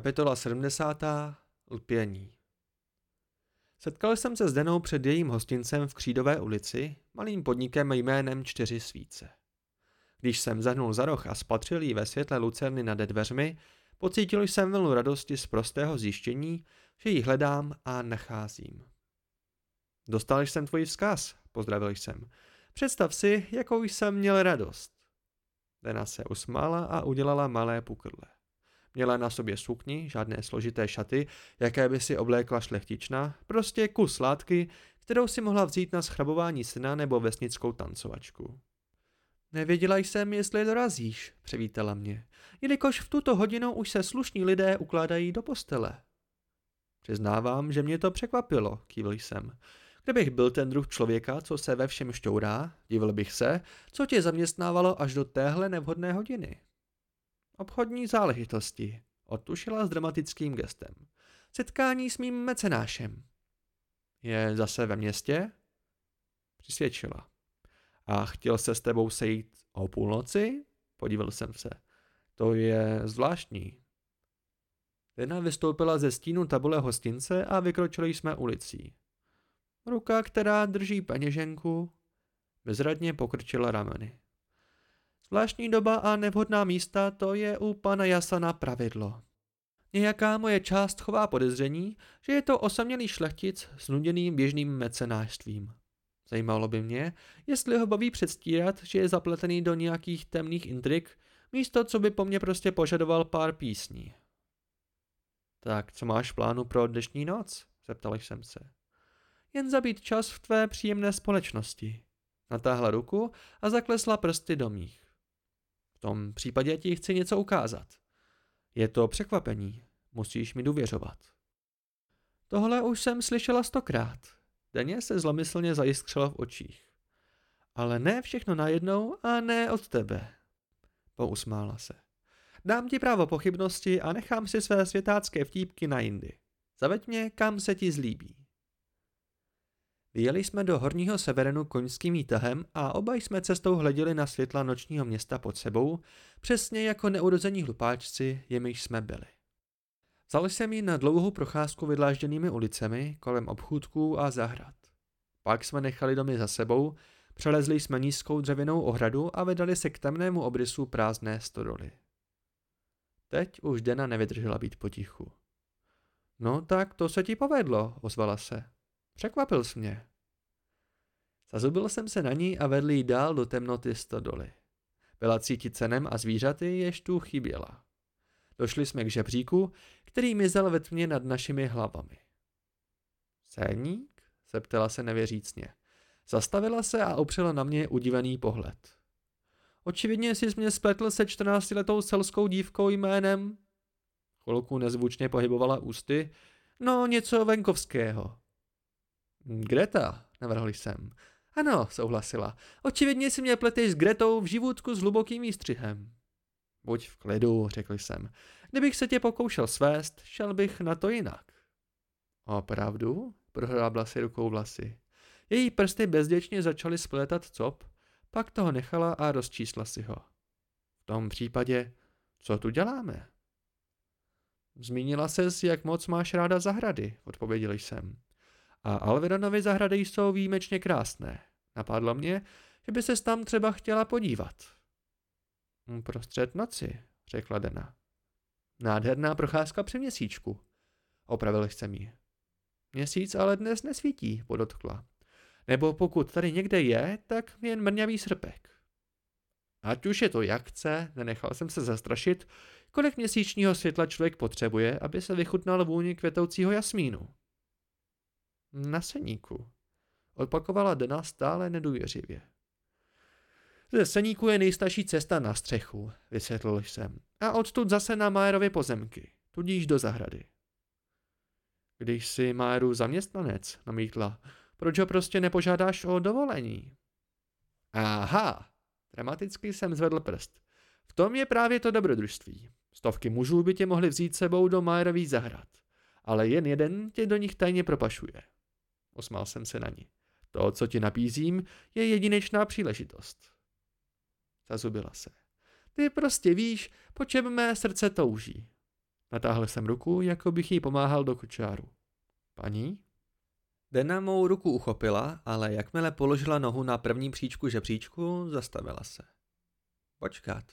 Kapitola 70. Lpění Setkal jsem se s Denou před jejím hostincem v Křídové ulici, malým podnikem jménem Čtyři svíce. Když jsem zahnul za roh a spatřil ji ve světle lucerny nad dveřmi, pocítil jsem vlnu radosti z prostého zjištění, že ji hledám a nacházím. Dostal jsem tvůj vzkaz, pozdravil jsem. Představ si, jakou jsem měl radost. Dena se usmála a udělala malé pukrle. Měla na sobě sukni, žádné složité šaty, jaké by si oblékla šlechtična, prostě kus látky, kterou si mohla vzít na schrabování syna nebo vesnickou tancovačku. Nevěděla jsem, jestli dorazíš, převítala mě, jelikož v tuto hodinu už se slušní lidé ukládají do postele. Přiznávám, že mě to překvapilo, kývil jsem. Kdybych byl ten druh člověka, co se ve všem šťourá, divil bych se, co tě zaměstnávalo až do téhle nevhodné hodiny. Obchodní záležitosti, odtušila s dramatickým gestem. Setkání s mým mecenášem. Je zase ve městě? Přisvědčila. A chtěl se s tebou sejít o půlnoci? Podíval jsem se. To je zvláštní. Lena vystoupila ze stínu tabule hostince a vykročili jsme ulicí. Ruka, která drží peněženku, bezradně pokrčila rameny. Zvláštní doba a nevhodná místa, to je u pana Jasana pravidlo. Nějaká moje část chová podezření, že je to osamělý šlechtic s nuděným běžným mecenářstvím. Zajímalo by mě, jestli ho baví předstírat, že je zapletený do nějakých temných intrik, místo co by po mně prostě požadoval pár písní. Tak co máš v plánu pro dnešní noc? Zeptal jsem se. Jen zabít čas v tvé příjemné společnosti. Natáhla ruku a zaklesla prsty do mých. V tom případě ti chci něco ukázat. Je to překvapení, musíš mi důvěřovat. Tohle už jsem slyšela stokrát. Denně se zlomyslně zajiskřela v očích. Ale ne všechno najednou a ne od tebe. Pousmála se. Dám ti právo pochybnosti a nechám si své světácké vtípky na jindy. Zaveď mě, kam se ti zlíbí. Vyjeli jsme do horního severenu koňským výtahem a oba jsme cestou hleděli na světla nočního města pod sebou, přesně jako neurození hlupáčci, jimiž jsme byli. Vzal jsem ji na dlouhou procházku vydlážděnými ulicemi kolem obchůdků a zahrad. Pak jsme nechali domy za sebou, přelezli jsme nízkou dřevěnou ohradu a vydali se k temnému obrysu prázdné stodoly. Teď už Dena nevydržela být potichu. No tak to se ti povedlo, ozvala se. Překvapil jsi mě. Zazubil jsem se na ní a vedl jí dál do temnoty stodoly. Byla cítit cenem a zvířaty, jež tu chyběla. Došli jsme k žebříku, který mizel ve tmě nad našimi hlavami. Séník? zeptala se nevěřícně. Zastavila se a opřela na mě udivený pohled. Očividně jsi mě spletl se čtrnáctiletou selskou dívkou jménem... Chvilku nezvučně pohybovala ústy. No, něco venkovského. Greta, navrhl jsem. Ano, souhlasila. Očividně si mě pleteš s Gretou v živůdku s hlubokým výstřihem. Buď v klidu, řekl jsem. Kdybych se tě pokoušel svést, šel bych na to jinak. Opravdu? Prohrábla si rukou vlasy. Její prsty bezděčně začaly splétat cop, pak toho nechala a rozčísla si ho. V tom případě, co tu děláme? Zmínila ses, jak moc máš ráda zahrady, odpověděl jsem a Alveronovy zahrady jsou výjimečně krásné. Napadlo mě, že by se tam třeba chtěla podívat. Prostřed noci, řekla Dena. Nádherná procházka při měsíčku. Opravil jsem ji. Měsíc ale dnes nesvítí, podotkla. Nebo pokud tady někde je, tak jen mrňavý srpek. Ať už je to jak chce, nenechal jsem se zastrašit, kolik měsíčního světla člověk potřebuje, aby se vychutnal vůni květoucího jasmínu. Na seníku, opakovala Dena stále nedůvěřivě. Ze seníku je nejstarší cesta na střechu, vysvětlil jsem, a odtud zase na Majerově pozemky, tudíž do zahrady. Když si Majeru zaměstnanec, namítla, proč ho prostě nepožádáš o dovolení? Aha, dramaticky jsem zvedl prst. V tom je právě to dobrodružství. Stovky mužů by tě mohli vzít sebou do Majerových zahrad, ale jen jeden tě do nich tajně propašuje. Osmál jsem se na ní. To, co ti nabízím, je jedinečná příležitost. Zazubila se. Ty prostě víš, po čem mé srdce touží. Natáhl jsem ruku, jako bych jí pomáhal do kočáru. Paní? Dena mou ruku uchopila, ale jakmile položila nohu na první příčku žebříčku, zastavila se. Počkat,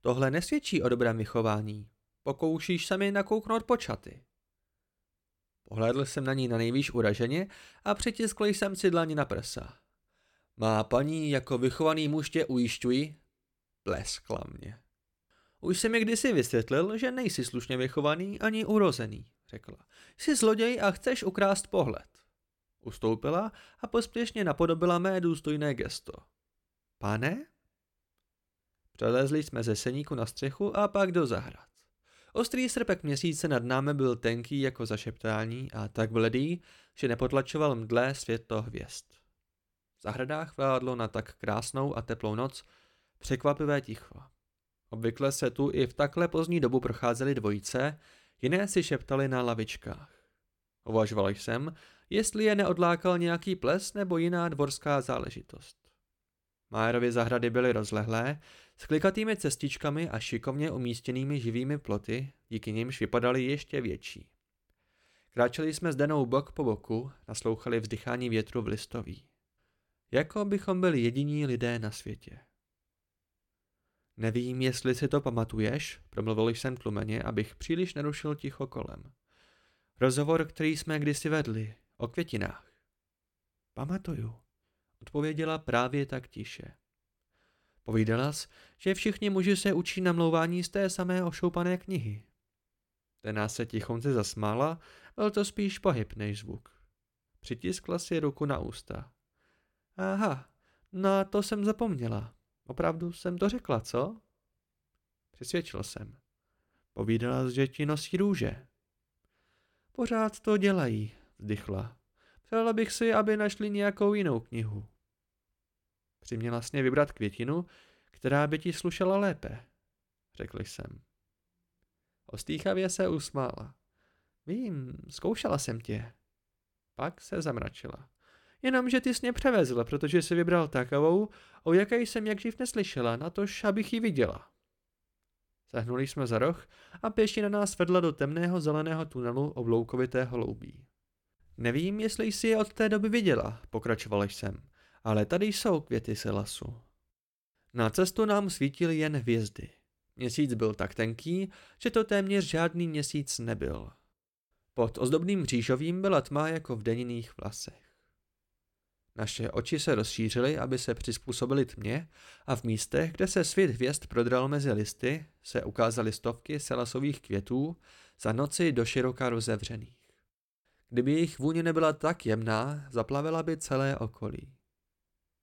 tohle nesvědčí o dobrém vychování. Pokoušíš se mi nakouknout počaty. Pohlédl jsem na ní na nejvýš uraženě a přitiskl jsem si dlaně na prsa. Má paní jako vychovaný muž tě ujišťuji? Pleskla mě. Už jsem mi kdysi vysvětlil, že nejsi slušně vychovaný ani urozený, řekla. Jsi zloděj a chceš ukrást pohled. Ustoupila a pospěšně napodobila mé důstojné gesto. Pane? Přelezli jsme ze seníku na střechu a pak do zahrad. Ostrý srpek měsíce nad námi byl tenký jako zašeptání a tak bledý, že nepotlačoval mdlé světlo hvězd. V zahradách vládlo na tak krásnou a teplou noc překvapivé ticho. Obvykle se tu i v takhle pozdní dobu procházely dvojice, jiné si šeptali na lavičkách. Uvažoval jsem, jestli je neodlákal nějaký ples nebo jiná dvorská záležitost. Májerovy zahrady byly rozlehlé, s klikatými cestičkami a šikovně umístěnými živými ploty, díky nimž vypadaly ještě větší. Kráčeli jsme s Denou bok po boku, naslouchali vzdychání větru v listoví. Jako bychom byli jediní lidé na světě. Nevím, jestli si to pamatuješ, promluvil jsem tlumeně, abych příliš nerušil ticho kolem. Rozhovor, který jsme kdysi vedli, o květinách. Pamatuju, odpověděla právě tak tiše. Povídala jsi, že všichni muži se učí namlouvání z té samé ošoupané knihy. Tená se tichonce zasmála, byl to spíš pohyb než zvuk. Přitiskla si ruku na ústa. Aha, na to jsem zapomněla. Opravdu jsem to řekla, co? Přesvědčil jsem. Povídala, že ti nosí růže. Pořád to dělají, vzdychla. Přála bych si, aby našli nějakou jinou knihu. Přiměla sně vybrat květinu, která by ti slušela lépe, řekl jsem. Ostýchavě se usmála. Vím, zkoušela jsem tě. Pak se zamračila. Jenomže ty mě převezl, protože jsi vybral takovou, o jaké jsem jak živ neslyšela, na tož, abych ji viděla. Zahnuli jsme za roh a pěšina nás vedla do temného zeleného tunelu obloukovitého loubí. Nevím, jestli jsi je od té doby viděla, pokračoval jsem, ale tady jsou květy lasu. Na cestu nám svítily jen hvězdy. Měsíc byl tak tenký, že to téměř žádný měsíc nebyl. Pod ozdobným řížovým byla tma jako v deniných vlasech. Naše oči se rozšířily, aby se přizpůsobili tmě a v místech, kde se svět hvězd prodral mezi listy, se ukázaly stovky selasových květů za noci do široka rozevřených. Kdyby jejich vůně nebyla tak jemná, zaplavila by celé okolí.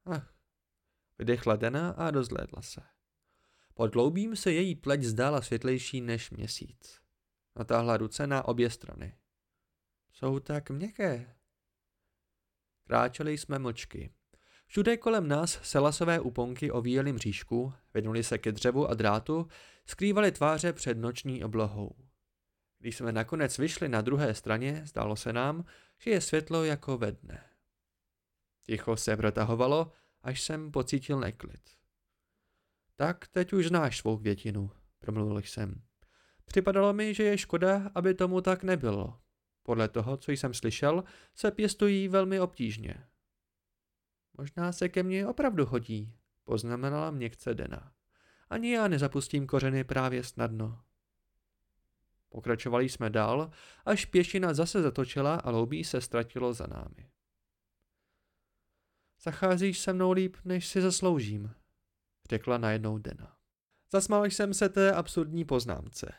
Ach, vydechla Dena a dozhlédla se. Pod dloubím se její pleť zdála světlejší než měsíc. Natáhla ruce na obě strany. Jsou tak měkké, Kráčeli jsme mlčky. Všude kolem nás se lasové uponky ovíjely mřížku, vynuli se ke dřevu a drátu, skrývaly tváře před noční oblohou. Když jsme nakonec vyšli na druhé straně, zdálo se nám, že je světlo jako ve dne. Ticho se protahovalo, až jsem pocítil neklid. Tak teď už znáš svou květinu, promluvil jsem. Připadalo mi, že je škoda, aby tomu tak nebylo. Podle toho, co jsem slyšel, se pěstují velmi obtížně. Možná se ke mně opravdu hodí, poznamenala měkce Dena. Ani já nezapustím kořeny právě snadno. Pokračovali jsme dál, až pěšina zase zatočila a loubí se ztratilo za námi. Zacházíš se mnou líp, než si zasloužím, řekla najednou Dena. Zasmál jsem se té absurdní poznámce.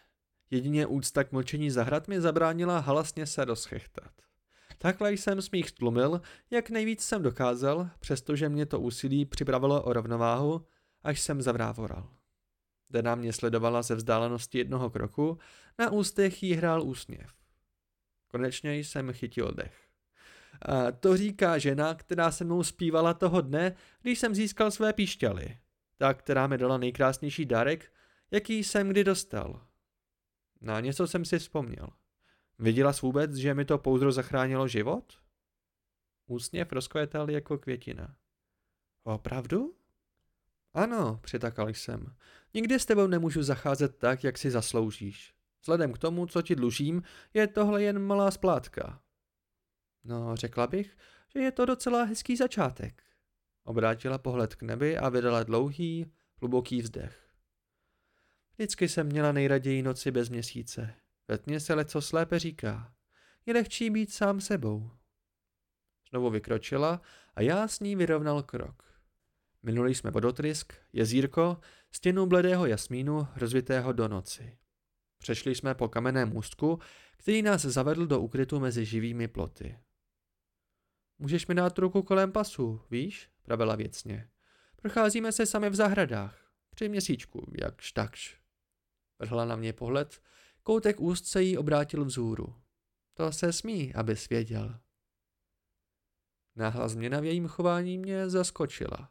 Jedině úcta k mlčení zahrad mi zabránila halasně se rozchechtat. Takhle jsem smích tlumil, jak nejvíc jsem dokázal, přestože mě to úsilí připravilo o rovnováhu, až jsem zavrávoral. Dena mě sledovala ze vzdálenosti jednoho kroku, na ústech jí hrál úsměv. Konečně jsem chytil dech. To říká žena, která se mnou zpívala toho dne, když jsem získal své píšťaly. Ta, která mi dala nejkrásnější dárek, jaký jsem kdy dostal. Na něco jsem si vzpomněl. Viděla jsi vůbec, že mi to pouzdro zachránilo život? Úsměv rozkvětal jako květina. Opravdu? Ano, přitakal jsem. Nikdy s tebou nemůžu zacházet tak, jak si zasloužíš. Vzhledem k tomu, co ti dlužím, je tohle jen malá splátka. No, řekla bych, že je to docela hezký začátek. Obrátila pohled k nebi a vydala dlouhý, hluboký vzdech. Vždycky jsem měla nejraději noci bez měsíce. Ve tmě se leco slépe říká. Je lehčí být sám sebou. Znovu vykročila a já s ní vyrovnal krok. Minuli jsme vodotrysk, jezírko, stěnu bledého jasmínu, rozvitého do noci. Přešli jsme po kamenném můstku, který nás zavedl do ukrytu mezi živými ploty. Můžeš mi dát ruku kolem pasu, víš? pravila věcně. Procházíme se sami v zahradách. Při měsíčku, jakž takž. Vrhla na mě pohled, koutek úst se jí obrátil vzhůru. To se smí, abys věděl. Náhla změna v jejím chování mě zaskočila.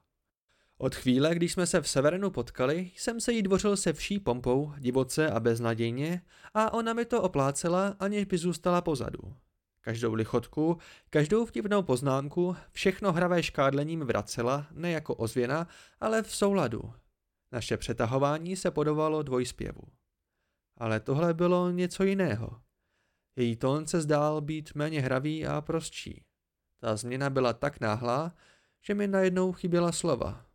Od chvíle, když jsme se v Severenu potkali, jsem se jí dvořil se vší pompou, divoce a beznadějně a ona mi to oplácela, aniž by zůstala pozadu. Každou lichotku, každou vtipnou poznámku, všechno hravé škádlením vracela, ne jako ozvěna, ale v souladu. Naše přetahování se podovalo dvojspěvu. Ale tohle bylo něco jiného. Její tón se zdál být méně hravý a prostší. Ta změna byla tak náhlá, že mi najednou chyběla slova.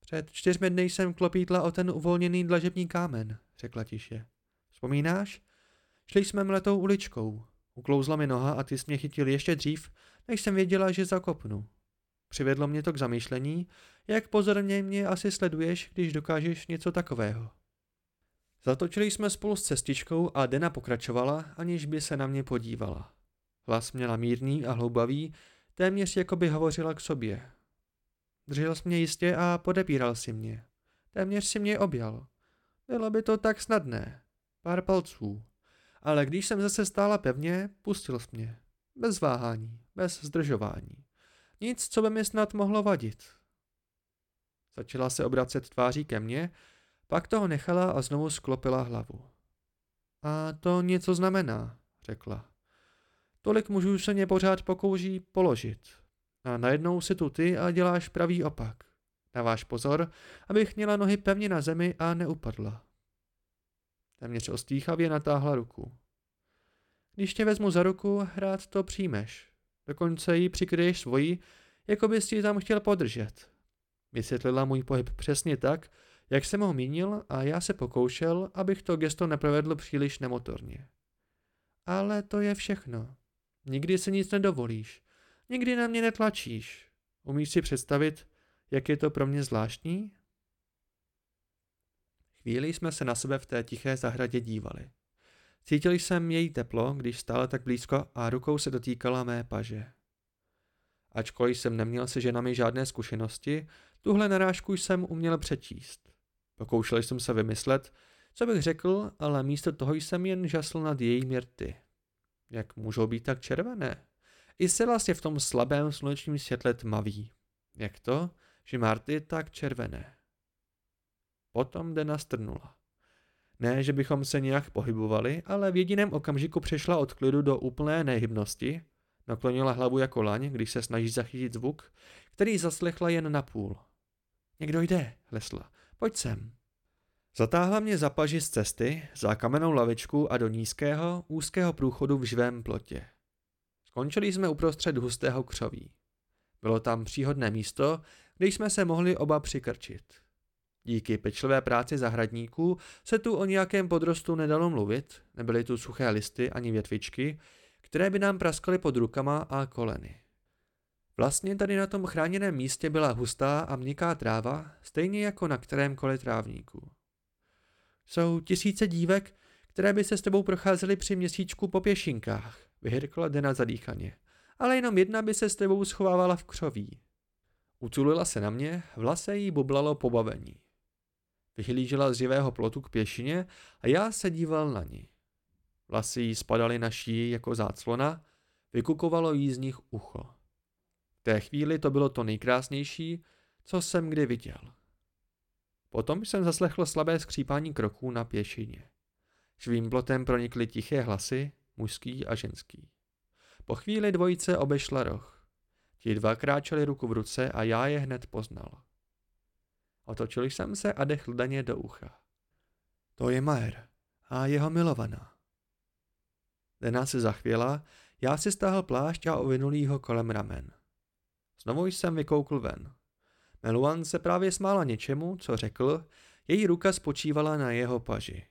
Před čtyřmi dny jsem klopítla o ten uvolněný dlažební kámen, řekla tiše. Vzpomínáš? Šli jsme mletou uličkou. Uklouzla mi noha a ty jsi mě chytil ještě dřív, než jsem věděla, že zakopnu. Přivedlo mě to k zamýšlení, jak pozorně mě asi sleduješ, když dokážeš něco takového. Zatočili jsme spolu s cestičkou a Dena pokračovala, aniž by se na mě podívala. Hlas měla mírný a hloubavý, téměř jako by hovořila k sobě. Držel jsi mě jistě a podepíral si mě. Téměř si mě objal. Bylo by to tak snadné. Pár palců. Ale když jsem zase stála pevně, pustil jsi mě. Bez váhání, bez zdržování. Nic, co by mi snad mohlo vadit. Začala se obracet tváří ke mně, pak toho nechala a znovu sklopila hlavu. A to něco znamená, řekla. Tolik mužů se mě pořád pokouší položit. A najednou si tu ty a děláš pravý opak. Dáváš pozor, abych měla nohy pevně na zemi a neupadla. Téměř ostýchavě natáhla ruku. Když tě vezmu za ruku, rád to přijmeš. Dokonce ji přikryješ svoji, jako bys ji tam chtěl podržet. Vysvětlila můj pohyb přesně tak, jak jsem ho mínil a já se pokoušel, abych to gesto neprovedl příliš nemotorně. Ale to je všechno. Nikdy si nic nedovolíš. Nikdy na mě netlačíš. Umíš si představit, jak je to pro mě zvláštní? Chvíli jsme se na sebe v té tiché zahradě dívali. Cítil jsem její teplo, když stála tak blízko a rukou se dotýkala mé paže. Ačkoliv jsem neměl se ženami žádné zkušenosti, tuhle narážku jsem uměl přečíst. Pokoušel jsem se vymyslet, co bych řekl, ale místo toho jsem jen žasl nad její měrty. Jak můžou být tak červené? I Silas je v tom slabém slunečním světle tmavý. Jak to, že Marty je tak červené? Potom Dena strnula. Ne, že bychom se nějak pohybovali, ale v jediném okamžiku přešla od klidu do úplné nehybnosti, naklonila hlavu jako laň, když se snaží zachytit zvuk, který zaslechla jen na půl. Někdo jde, hlesla. Pojď sem. Zatáhla mě za paži z cesty, za kamennou lavičku a do nízkého, úzkého průchodu v živém plotě. Skončili jsme uprostřed hustého křoví. Bylo tam příhodné místo, kde jsme se mohli oba přikrčit. Díky pečlivé práci zahradníků se tu o nějakém podrostu nedalo mluvit, nebyly tu suché listy ani větvičky, které by nám praskaly pod rukama a koleny. Vlastně tady na tom chráněném místě byla hustá a měkká tráva, stejně jako na kterémkoliv trávníku. Jsou tisíce dívek, které by se s tebou procházely při měsíčku po pěšinkách, vyhrkla Dena zadýchaně, ale jenom jedna by se s tebou schovávala v křoví. Uculila se na mě, vlase jí bublalo pobavení. Vyhlížela z živého plotu k pěšině a já se díval na ní. Vlasy jí spadaly na šíji jako záclona, vykukovalo jí z nich ucho. V té chvíli to bylo to nejkrásnější, co jsem kdy viděl. Potom jsem zaslechl slabé skřípání kroků na pěšině. Švým plotem pronikly tiché hlasy, mužský a ženský. Po chvíli dvojice obešla roh. Ti dva kráčeli ruku v ruce a já je hned poznal. Otočil jsem se a dechl daně do ucha. To je Maer, a jeho milovaná. Dena se zachvěla, já si stáhl plášť a ovinul ho kolem ramen. Znovu jsem vykoukl ven. Meluan se právě smála něčemu, co řekl, její ruka spočívala na jeho paži.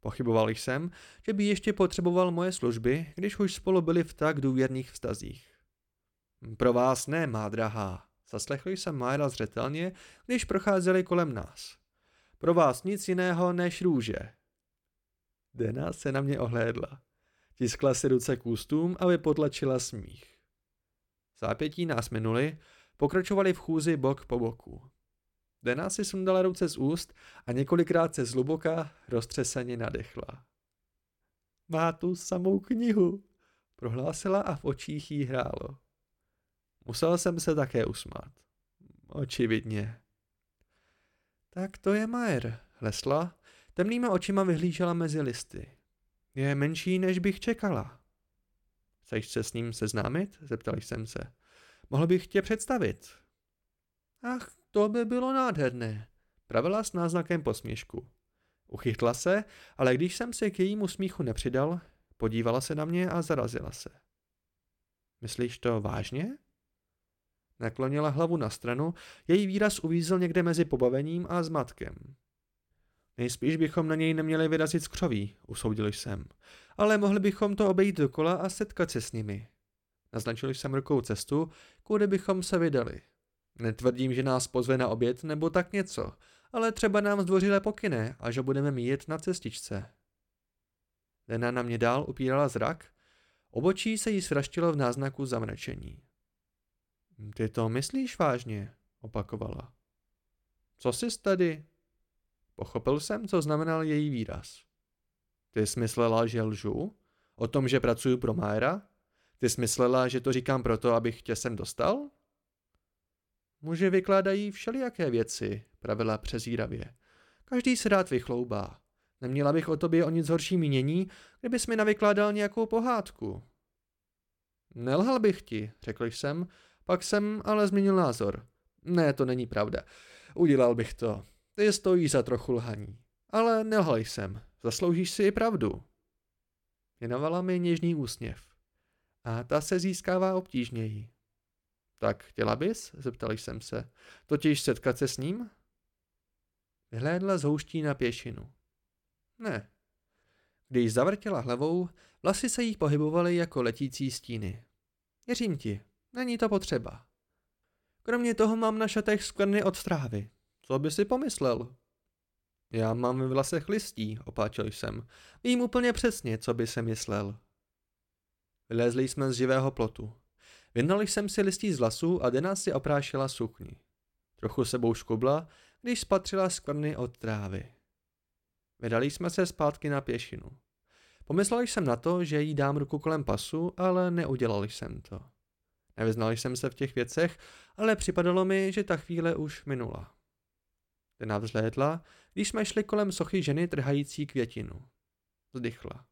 Pochyboval jsem, že by ještě potřeboval moje služby, když už spolu byli v tak důvěrných vztazích. Pro vás ne, má drahá, zaslechl jsem Mára zřetelně, když procházeli kolem nás. Pro vás nic jiného než růže. Dena se na mě ohlédla. Tiskla si ruce k ústům, aby potlačila smích. Zápětí nás minuli, pokračovali v chůzi bok po boku. Dena si sundala ruce z úst a několikrát se zluboka roztřeseně nadechla. Má tu samou knihu, prohlásila a v očích jí hrálo. Musel jsem se také usmát. Očividně. Tak to je Majer, hlesla, temnýma očima vyhlížela mezi listy. Je menší, než bych čekala. Chceš se s ním seznámit? Zeptal jsem se. Mohl bych tě představit. Ach, to by bylo nádherné, pravila s náznakem posměšku. Uchytla se, ale když jsem se k jejímu smíchu nepřidal, podívala se na mě a zarazila se. Myslíš to vážně? Naklonila hlavu na stranu, její výraz uvízl někde mezi pobavením a zmatkem. Nejspíš bychom na něj neměli vyrazit z křoví, usoudil jsem, ale mohli bychom to obejít dokola a setkat se s nimi. Naznačil jsem rukou cestu, kudy bychom se vydali. Netvrdím, že nás pozve na oběd nebo tak něco, ale třeba nám zdvořile pokyne a že budeme míjet na cestičce. Lena na mě dál upírala zrak, obočí se jí svraštilo v náznaku zamračení. Ty to myslíš vážně? opakovala. Co jsi tady? Pochopil jsem, co znamenal její výraz. Ty jsi myslela, že lžu? O tom, že pracuji pro Mára? Ty jsi myslela, že to říkám proto, abych tě sem dostal? Muži vykládají všelijaké věci, pravila přezíravě. Každý se rád vychloubá. Neměla bych o tobě o nic horší mínění, kdybys mi navykládal nějakou pohádku. Nelhal bych ti, řekl jsem, pak jsem ale změnil názor. Ne, to není pravda. Udělal bych to. Ty stojí za trochu lhaní. Ale nelhal jsem. Zasloužíš si i pravdu. Věnovala mi něžný úsměv. A ta se získává obtížněji. Tak chtěla bys? Zeptal jsem se. Totiž setkat se s ním? Vyhlédla z houští na pěšinu. Ne. Když zavrtěla hlavou, vlasy se jí pohybovaly jako letící stíny. Věřím ti, není to potřeba. Kromě toho mám na šatech skvrny od strávy. Co by si pomyslel? Já mám v vlasech listí, opáčil jsem. Vím úplně přesně, co by se myslel. Vylezli jsme z živého plotu. Vyndal jsem si listí z vlasů a Dena si oprášila sukni. Trochu sebou škubla, když spatřila skvrny od trávy. Vydali jsme se zpátky na pěšinu. Pomyslel jsem na to, že jí dám ruku kolem pasu, ale neudělal jsem to. Nevyznal jsem se v těch věcech, ale připadalo mi, že ta chvíle už minula. Dena vzlédla, když jsme šli kolem sochy ženy trhající květinu. Zdychla.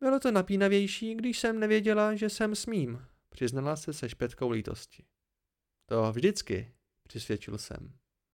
Bylo to napínavější, když jsem nevěděla, že jsem smím, přiznala se se špetkou lítosti. To vždycky, přisvědčil jsem.